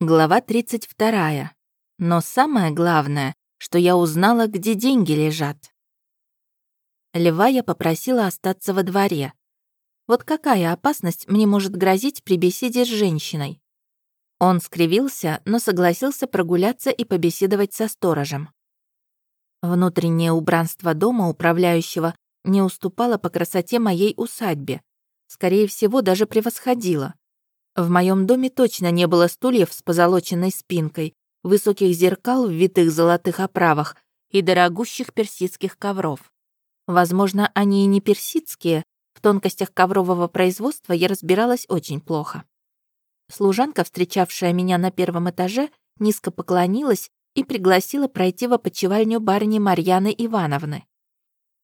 Глава 32. Но самое главное, что я узнала, где деньги лежат. Льва я попросила остаться во дворе. Вот какая опасность мне может грозить при беседе с женщиной? Он скривился, но согласился прогуляться и побеседовать со сторожем. Внутреннее убранство дома управляющего не уступало по красоте моей усадьбе. Скорее всего, даже превосходило. В моем доме точно не было стульев с позолоченной спинкой, высоких зеркал в витых золотых оправах и дорогущих персидских ковров. Возможно, они и не персидские, в тонкостях коврового производства я разбиралась очень плохо. Служанка, встречавшая меня на первом этаже, низко поклонилась и пригласила пройти в опочивальню барыни Марьяны Ивановны.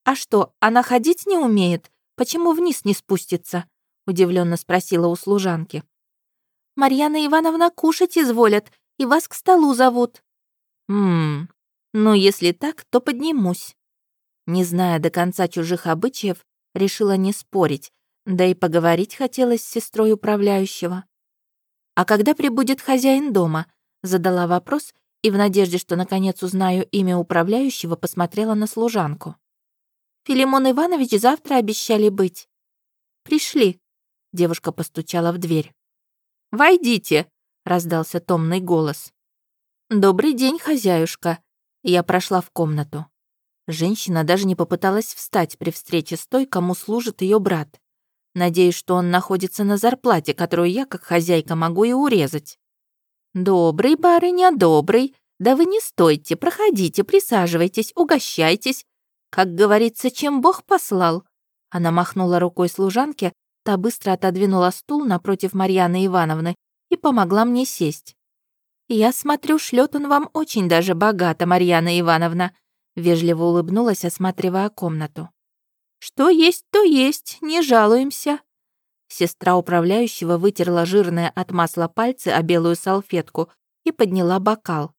«А что, она ходить не умеет? Почему вниз не спустится?» — удивленно спросила у служанки. Марьяна Ивановна кушать изволят, и вас к столу зовут». «Ммм, ну если так, то поднимусь». Не зная до конца чужих обычаев, решила не спорить, да и поговорить хотелось с сестрой управляющего. «А когда прибудет хозяин дома?» Задала вопрос и в надежде, что наконец узнаю имя управляющего, посмотрела на служанку. «Филимон Иванович завтра обещали быть». «Пришли», — девушка постучала в дверь. «Войдите!» — раздался томный голос. «Добрый день, хозяюшка!» Я прошла в комнату. Женщина даже не попыталась встать при встрече с той, кому служит ее брат. Надеюсь, что он находится на зарплате, которую я, как хозяйка, могу и урезать. «Добрый, барыня, добрый. Да вы не стойте, проходите, присаживайтесь, угощайтесь. Как говорится, чем Бог послал». Она махнула рукой служанке, Та быстро отодвинула стул напротив Марьяны Ивановны и помогла мне сесть. «Я смотрю, шлет он вам очень даже богато, Марьяна Ивановна», вежливо улыбнулась, осматривая комнату. «Что есть, то есть, не жалуемся». Сестра управляющего вытерла жирные от масла пальцы о белую салфетку и подняла бокал.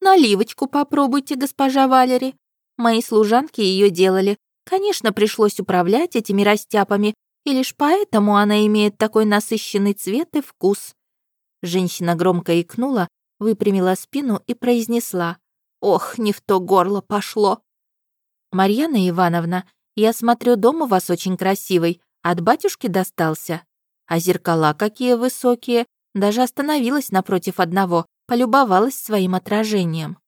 «Наливочку попробуйте, госпожа Валери. Мои служанки ее делали. Конечно, пришлось управлять этими растяпами, и лишь поэтому она имеет такой насыщенный цвет и вкус. Женщина громко икнула, выпрямила спину и произнесла. «Ох, не в то горло пошло!» «Марьяна Ивановна, я смотрю, дом у вас очень красивый, от батюшки достался. А зеркала какие высокие, даже остановилась напротив одного, полюбовалась своим отражением».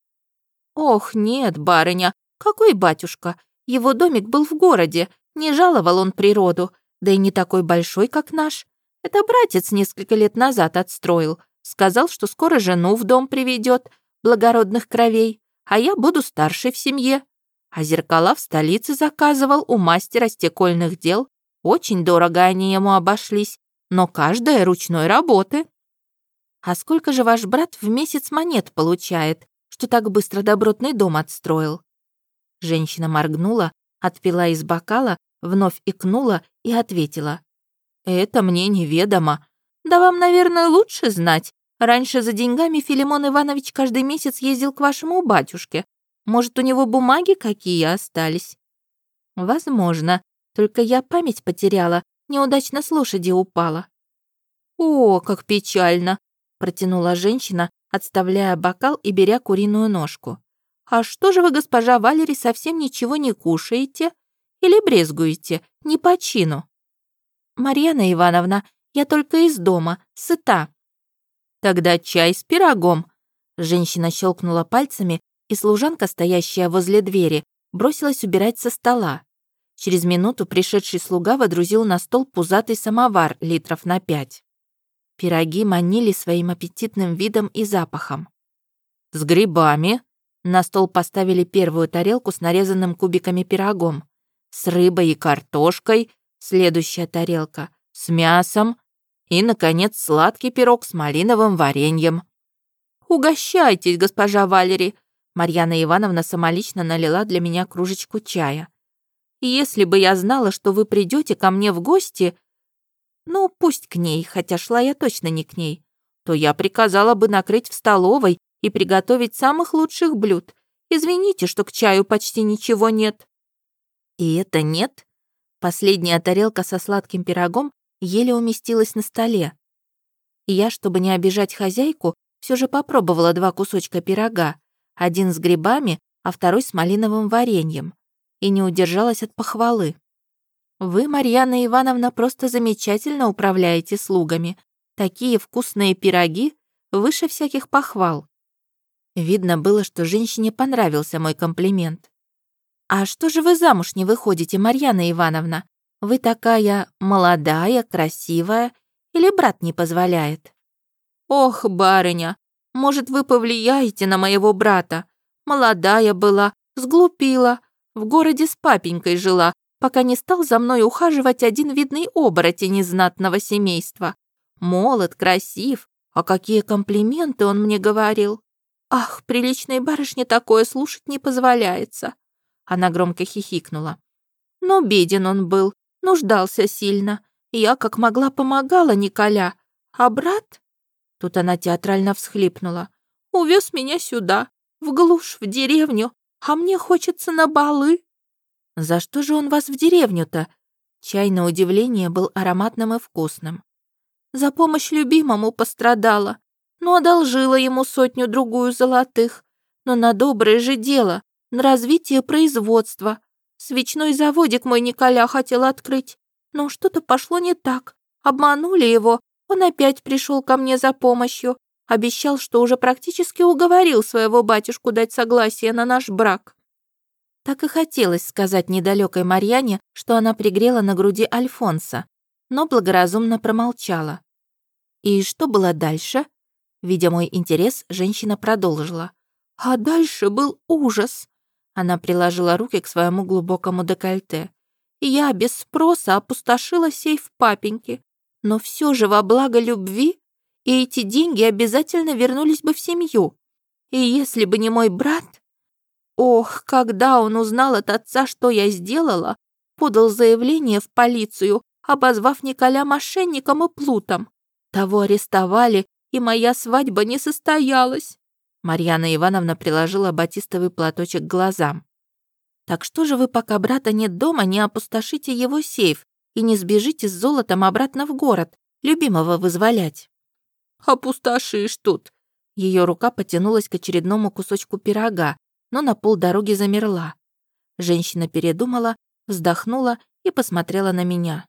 «Ох, нет, барыня, какой батюшка? Его домик был в городе, не жаловал он природу, да и не такой большой, как наш. Это братец несколько лет назад отстроил. Сказал, что скоро жену в дом приведет, благородных кровей, а я буду старшей в семье. А зеркала в столице заказывал у мастера стекольных дел. Очень дорого они ему обошлись, но каждая ручной работы. А сколько же ваш брат в месяц монет получает, что так быстро добротный дом отстроил? Женщина моргнула, отпила из бокала Вновь икнула и ответила. «Это мне неведомо. Да вам, наверное, лучше знать. Раньше за деньгами Филимон Иванович каждый месяц ездил к вашему батюшке. Может, у него бумаги какие остались?» «Возможно. Только я память потеряла, неудачно с лошади упала». «О, как печально!» — протянула женщина, отставляя бокал и беря куриную ножку. «А что же вы, госпожа Валери, совсем ничего не кушаете? Или брезгуете? Не по чину?» «Марьяна Ивановна, я только из дома, сыта». «Тогда чай с пирогом». Женщина щелкнула пальцами, и служанка, стоящая возле двери, бросилась убирать со стола. Через минуту пришедший слуга водрузил на стол пузатый самовар литров на пять. Пироги манили своим аппетитным видом и запахом. «С грибами!» На стол поставили первую тарелку с нарезанным кубиками пирогом с рыбой и картошкой, следующая тарелка с мясом и, наконец, сладкий пирог с малиновым вареньем. «Угощайтесь, госпожа Валери!» Марьяна Ивановна самолично налила для меня кружечку чая. «Если бы я знала, что вы придете ко мне в гости, ну, пусть к ней, хотя шла я точно не к ней, то я приказала бы накрыть в столовой и приготовить самых лучших блюд. Извините, что к чаю почти ничего нет». И это нет? Последняя тарелка со сладким пирогом еле уместилась на столе. Я, чтобы не обижать хозяйку, все же попробовала два кусочка пирога, один с грибами, а второй с малиновым вареньем, и не удержалась от похвалы. «Вы, Марьяна Ивановна, просто замечательно управляете слугами. Такие вкусные пироги выше всяких похвал». Видно было, что женщине понравился мой комплимент. «А что же вы замуж не выходите, Марьяна Ивановна? Вы такая молодая, красивая, или брат не позволяет?» «Ох, барыня, может, вы повлияете на моего брата? Молодая была, сглупила, в городе с папенькой жила, пока не стал за мной ухаживать один видный оборотень из знатного семейства. Молод, красив, а какие комплименты он мне говорил. Ах, приличной барышне такое слушать не позволяется. Она громко хихикнула. Но беден он был, нуждался сильно. Я как могла помогала Николя. А брат? Тут она театрально всхлипнула. Увез меня сюда, в глушь, в деревню, а мне хочется на балы. За что же он вас в деревню-то? Чай, на удивление, был ароматным и вкусным. За помощь любимому пострадала, но одолжила ему сотню-другую золотых. Но на доброе же дело, на развитие производства. Свечной заводик мой Николя хотел открыть, но что-то пошло не так. Обманули его, он опять пришел ко мне за помощью, обещал, что уже практически уговорил своего батюшку дать согласие на наш брак. Так и хотелось сказать недалекой Марьяне, что она пригрела на груди Альфонса, но благоразумно промолчала. И что было дальше? Видя мой интерес, женщина продолжила. А дальше был ужас. Она приложила руки к своему глубокому декольте. Я без спроса опустошила сейф папеньки, но все же во благо любви, и эти деньги обязательно вернулись бы в семью. И если бы не мой брат, Ох, когда он узнал от отца, что я сделала, подал заявление в полицию, обозвав Николя мошенником и плутом. Того арестовали, и моя свадьба не состоялась. Марьяна Ивановна приложила батистовый платочек к глазам. «Так что же вы, пока брата нет дома, не опустошите его сейф и не сбежите с золотом обратно в город, любимого вызволять?» «Опустошишь тут!» Ее рука потянулась к очередному кусочку пирога, но на полдороги замерла. Женщина передумала, вздохнула и посмотрела на меня.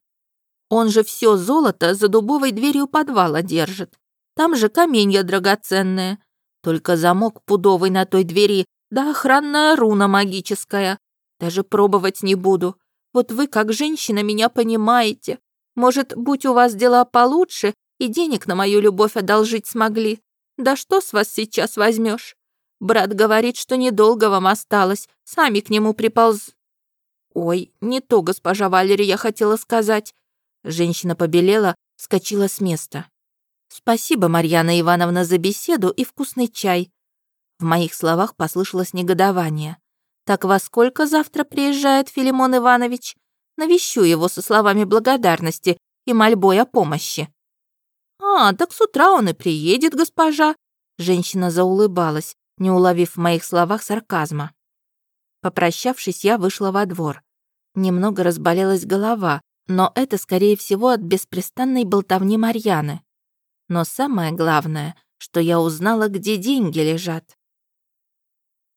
«Он же все золото за дубовой дверью подвала держит. Там же каменья драгоценные. Только замок пудовый на той двери, да охранная руна магическая. Даже пробовать не буду. Вот вы, как женщина, меня понимаете. Может, будь у вас дела получше, и денег на мою любовь одолжить смогли. Да что с вас сейчас возьмешь? Брат говорит, что недолго вам осталось. Сами к нему приполз...» «Ой, не то, госпожа Валерия, хотела сказать». Женщина побелела, вскочила с места. «Спасибо, Марьяна Ивановна, за беседу и вкусный чай». В моих словах послышалось негодование. «Так во сколько завтра приезжает Филимон Иванович? Навещу его со словами благодарности и мольбой о помощи». «А, так с утра он и приедет, госпожа». Женщина заулыбалась не уловив в моих словах сарказма. Попрощавшись, я вышла во двор. Немного разболелась голова, но это, скорее всего, от беспрестанной болтовни Марьяны. Но самое главное, что я узнала, где деньги лежат.